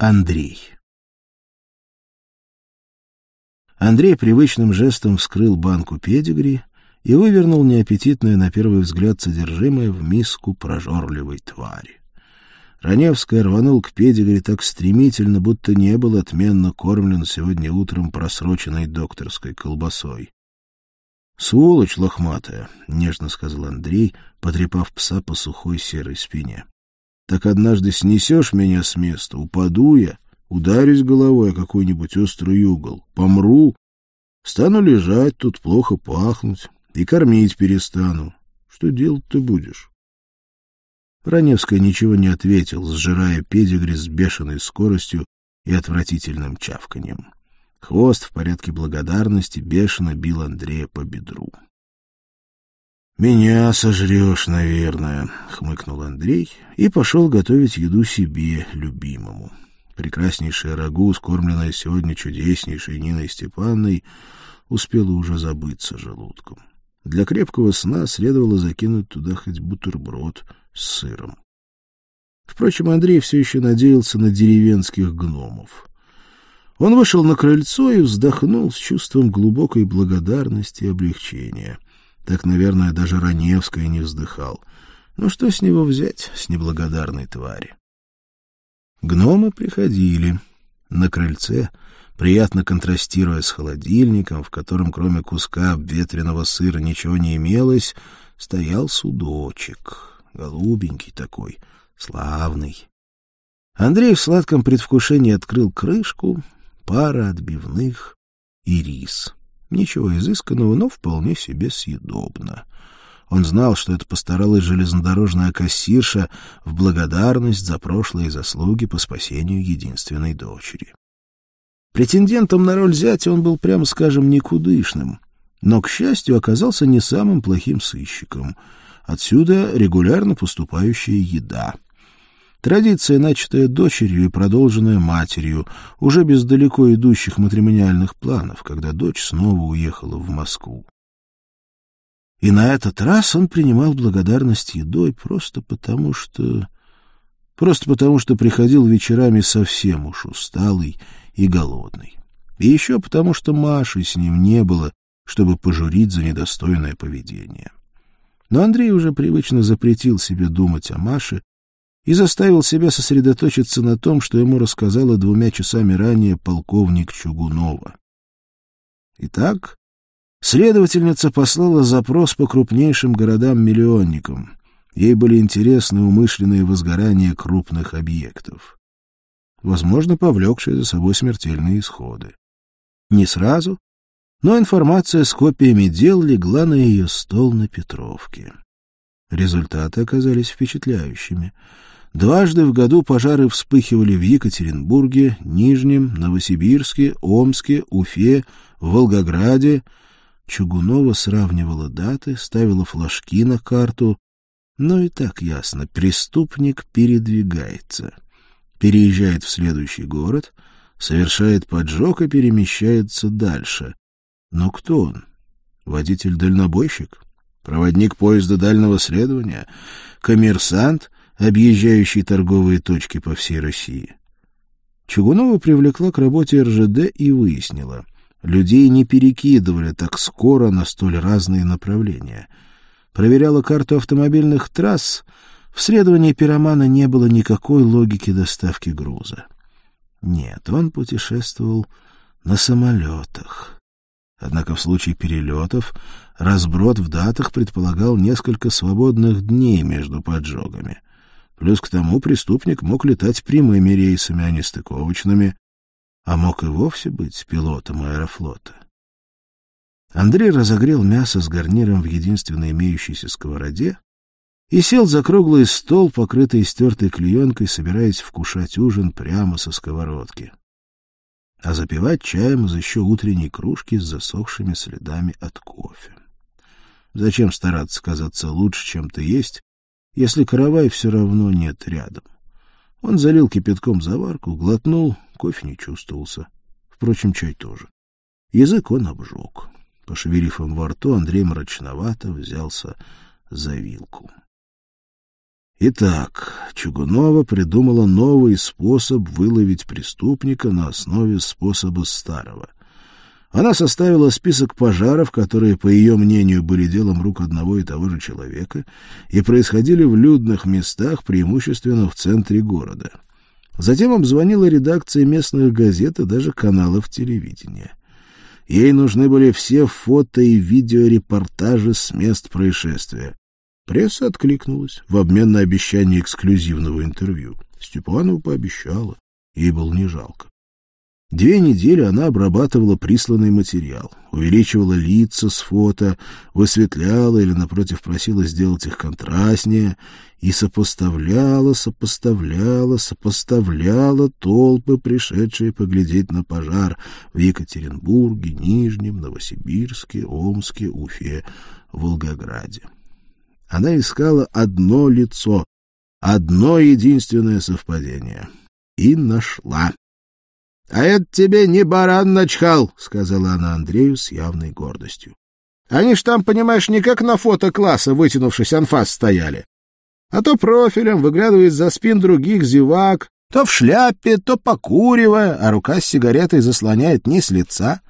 Андрей. Андрей привычным жестом вскрыл банку педигри и вывернул неаппетитное на первый взгляд содержимое в миску прожорливой твари. Раневская рванул к педигри так стремительно, будто не был отменно кормлен сегодня утром просроченной докторской колбасой. — Сволочь лохматая, — нежно сказал Андрей, потрепав пса по сухой серой спине. Так однажды снесешь меня с места, упаду я, ударюсь головой о какой-нибудь острый угол, помру, стану лежать тут, плохо пахнуть, и кормить перестану. Что делать ты будешь? Раневская ничего не ответил, сжирая педигри с бешеной скоростью и отвратительным чавканьем. Хвост в порядке благодарности бешено бил Андрея по бедру. «Меня сожрешь, наверное», — хмыкнул Андрей и пошел готовить еду себе, любимому. Прекраснейшая рагу, скормленная сегодня чудеснейшей Ниной Степанной, успела уже забыться желудком. Для крепкого сна следовало закинуть туда хоть бутерброд с сыром. Впрочем, Андрей все еще надеялся на деревенских гномов. Он вышел на крыльцо и вздохнул с чувством глубокой благодарности и облегчения — так, наверное, даже Раневская не вздыхал. Ну что с него взять, с неблагодарной твари? Гномы приходили. На крыльце, приятно контрастируя с холодильником, в котором кроме куска обветренного сыра ничего не имелось, стоял судочек, голубенький такой, славный. Андрей в сладком предвкушении открыл крышку, пара отбивных и рис. Ничего изысканного, но вполне себе съедобно. Он знал, что это постаралась железнодорожная кассирша в благодарность за прошлые заслуги по спасению единственной дочери. Претендентом на роль зятя он был, прямо скажем, никудышным, но, к счастью, оказался не самым плохим сыщиком. Отсюда регулярно поступающая еда — Традиция, начатая дочерью и продолженная матерью, уже без далеко идущих матримониальных планов, когда дочь снова уехала в Москву. И на этот раз он принимал благодарность едой просто потому, что... Просто потому, что приходил вечерами совсем уж усталый и голодный. И еще потому, что Маши с ним не было, чтобы пожурить за недостойное поведение. Но Андрей уже привычно запретил себе думать о Маше и заставил себя сосредоточиться на том, что ему рассказала двумя часами ранее полковник Чугунова. Итак, следовательница послала запрос по крупнейшим городам-миллионникам. Ей были интересны умышленные возгорания крупных объектов, возможно, повлекшие за собой смертельные исходы. Не сразу, но информация с копиями дел легла на ее стол на Петровке. Результаты оказались впечатляющими — Дважды в году пожары вспыхивали в Екатеринбурге, Нижнем, Новосибирске, Омске, Уфе, Волгограде. Чугунова сравнивала даты, ставила флажки на карту. Но и так ясно, преступник передвигается. Переезжает в следующий город, совершает поджог и перемещается дальше. Но кто он? Водитель-дальнобойщик? Проводник поезда дальнего следования? Коммерсант — объезжающий торговые точки по всей России. Чугунова привлекла к работе РЖД и выяснила, людей не перекидывали так скоро на столь разные направления. Проверяла карту автомобильных трасс, в следовании пиромана не было никакой логики доставки груза. Нет, он путешествовал на самолетах. Однако в случае перелетов разброд в датах предполагал несколько свободных дней между поджогами. Плюс к тому преступник мог летать прямыми рейсами, а не стыковочными, а мог и вовсе быть пилотом аэрофлота. Андрей разогрел мясо с гарниром в единственной имеющейся сковороде и сел за круглый стол, покрытый стертой клеенкой, собираясь вкушать ужин прямо со сковородки. А запивать чаем из еще утренней кружки с засохшими следами от кофе. Зачем стараться казаться лучше, чем ты есть, если каравай все равно нет рядом. Он залил кипятком заварку, глотнул, кофе не чувствовался. Впрочем, чай тоже. Язык он обжег. Пошевелив им во рту, Андрей мрачновато взялся за вилку. Итак, Чугунова придумала новый способ выловить преступника на основе способа старого. Она составила список пожаров, которые, по ее мнению, были делом рук одного и того же человека и происходили в людных местах, преимущественно в центре города. Затем обзвонила редакции местных газет и даже каналов телевидения. Ей нужны были все фото и видеорепортажи с мест происшествия. Пресса откликнулась в обмен на обещание эксклюзивного интервью. Степанова пообещала. Ей было не жалко. Две недели она обрабатывала присланный материал, увеличивала лица с фото, высветляла или, напротив, просила сделать их контрастнее и сопоставляла, сопоставляла, сопоставляла толпы, пришедшие поглядеть на пожар в Екатеринбурге, Нижнем, Новосибирске, Омске, Уфе, Волгограде. Она искала одно лицо, одно единственное совпадение. И нашла. — А это тебе не баран начхал, — сказала она Андрею с явной гордостью. — Они ж там, понимаешь, не как на фото класса, вытянувшись анфас, стояли. А то профилем выглядывает за спин других зевак, то в шляпе, то покуривая, а рука с сигаретой заслоняет низ лица.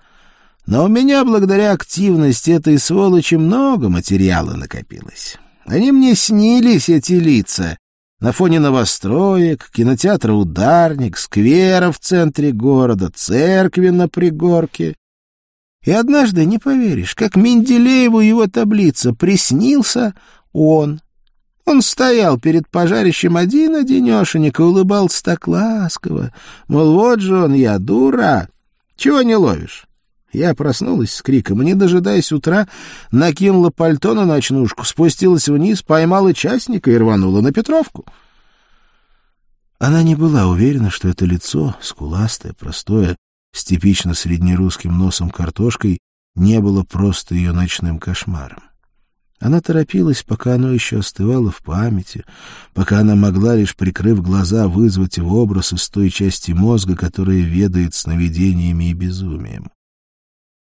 Но у меня, благодаря активности этой сволочи, много материала накопилось. Они мне снились, эти лица, на фоне новостроек, кинотеатра «Ударник», сквера в центре города, церкви на пригорке. И однажды, не поверишь, как Менделееву его таблица приснился он. Он стоял перед пожарищем один-одинешенек и улыбался так ласково, мол, вот же он я, дура. Чего не ловишь? Я проснулась с криком не дожидаясь утра, накинула пальто на ночнушку, спустилась вниз, поймала частника и рванула на Петровку. Она не была уверена, что это лицо, скуластое, простое, с типично среднерусским носом картошкой, не было просто ее ночным кошмаром. Она торопилась, пока оно еще остывало в памяти, пока она могла, лишь прикрыв глаза, вызвать его образ из той части мозга, которая ведает сновидениями и безумием.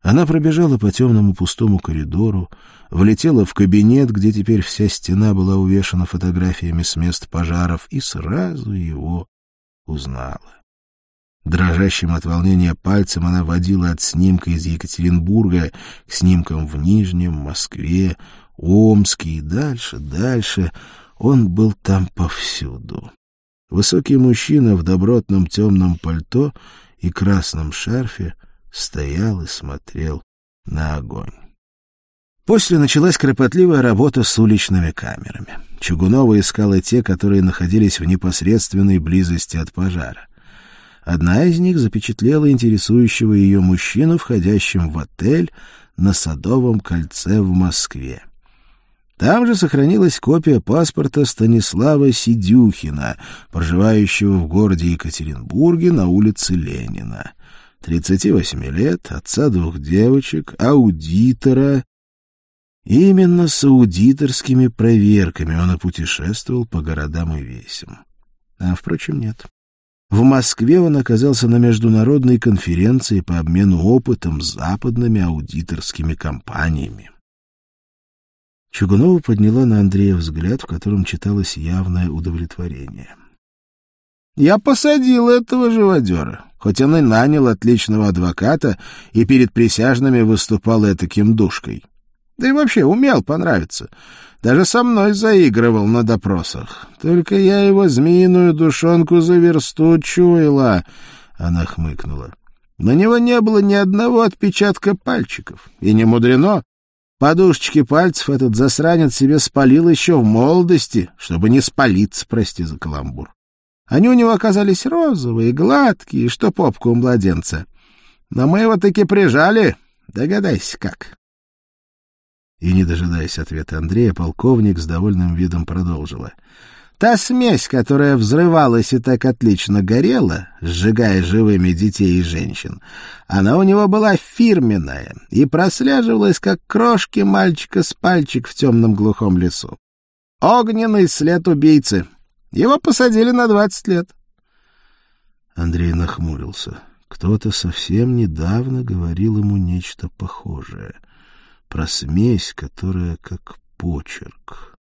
Она пробежала по темному пустому коридору, влетела в кабинет, где теперь вся стена была увешана фотографиями с мест пожаров, и сразу его узнала. Дрожащим от волнения пальцем она водила от снимка из Екатеринбурга к снимкам в Нижнем, Москве, Омске и дальше, дальше. Он был там повсюду. Высокий мужчина в добротном темном пальто и красном шарфе — стоял и смотрел на огонь. После началась кропотливая работа с уличными камерами. Чугунова искала те, которые находились в непосредственной близости от пожара. Одна из них запечатлела интересующего ее мужчину, входящим в отель на Садовом кольце в Москве. Там же сохранилась копия паспорта Станислава Сидюхина, проживающего в городе Екатеринбурге на улице Ленина. 38 лет, отца двух девочек, аудитора. Именно с аудиторскими проверками он и путешествовал по городам и весям. А, впрочем, нет. В Москве он оказался на международной конференции по обмену опытом с западными аудиторскими компаниями. Чугунова подняла на Андрея взгляд, в котором читалось явное удовлетворение. — Я посадил этого живодера хоть он и нанял отличного адвоката и перед присяжными выступал этаким душкой. Да и вообще умел понравиться. Даже со мной заигрывал на допросах. Только я его змеиную душонку за версту чуяла. Она хмыкнула. На него не было ни одного отпечатка пальчиков. И не мудрено. Подушечки пальцев этот засранец себе спалил еще в молодости, чтобы не спалиться, прости за каламбур. Они у него оказались розовые, гладкие, что попка у младенца. Но мы его таки прижали. Догадайся, как. И, не дожидаясь ответа Андрея, полковник с довольным видом продолжила. Та смесь, которая взрывалась и так отлично горела, сжигая живыми детей и женщин, она у него была фирменная и прослеживалась, как крошки мальчика с пальчик в темном глухом лесу. Огненный след убийцы — его посадили на двадцать лет. Андрей нахмурился. Кто-то совсем недавно говорил ему нечто похожее. Про смесь, которая как почерк.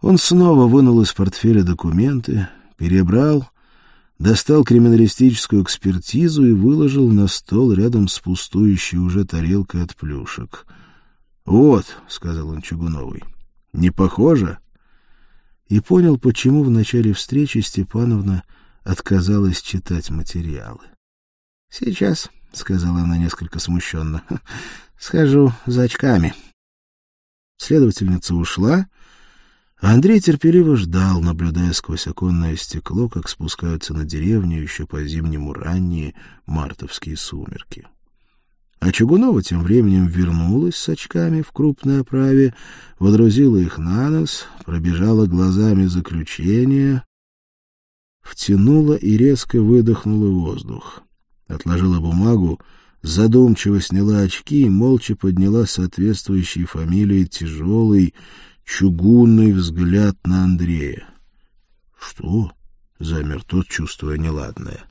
Он снова вынул из портфеля документы, перебрал, достал криминалистическую экспертизу и выложил на стол рядом с пустующей уже тарелкой от плюшек. «Вот», — сказал он Чугуновой, — «не похоже?» И понял, почему в начале встречи Степановна отказалась читать материалы. «Сейчас», — сказала она несколько смущенно, — «схожу за очками». Следовательница ушла, а Андрей терпеливо ждал, наблюдая сквозь оконное стекло, как спускаются на деревню еще по-зимнему ранние мартовские сумерки. А Чугунова тем временем вернулась с очками в крупной оправе, водрузила их на нос, пробежала глазами заключение, втянула и резко выдохнула воздух. Отложила бумагу, задумчиво сняла очки и молча подняла соответствующей фамилии тяжелый, чугунный взгляд на Андрея. — Что? — замер тот, чувствуя неладное.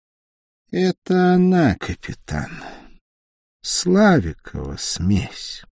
— Это она, капитан. Славикова смесь.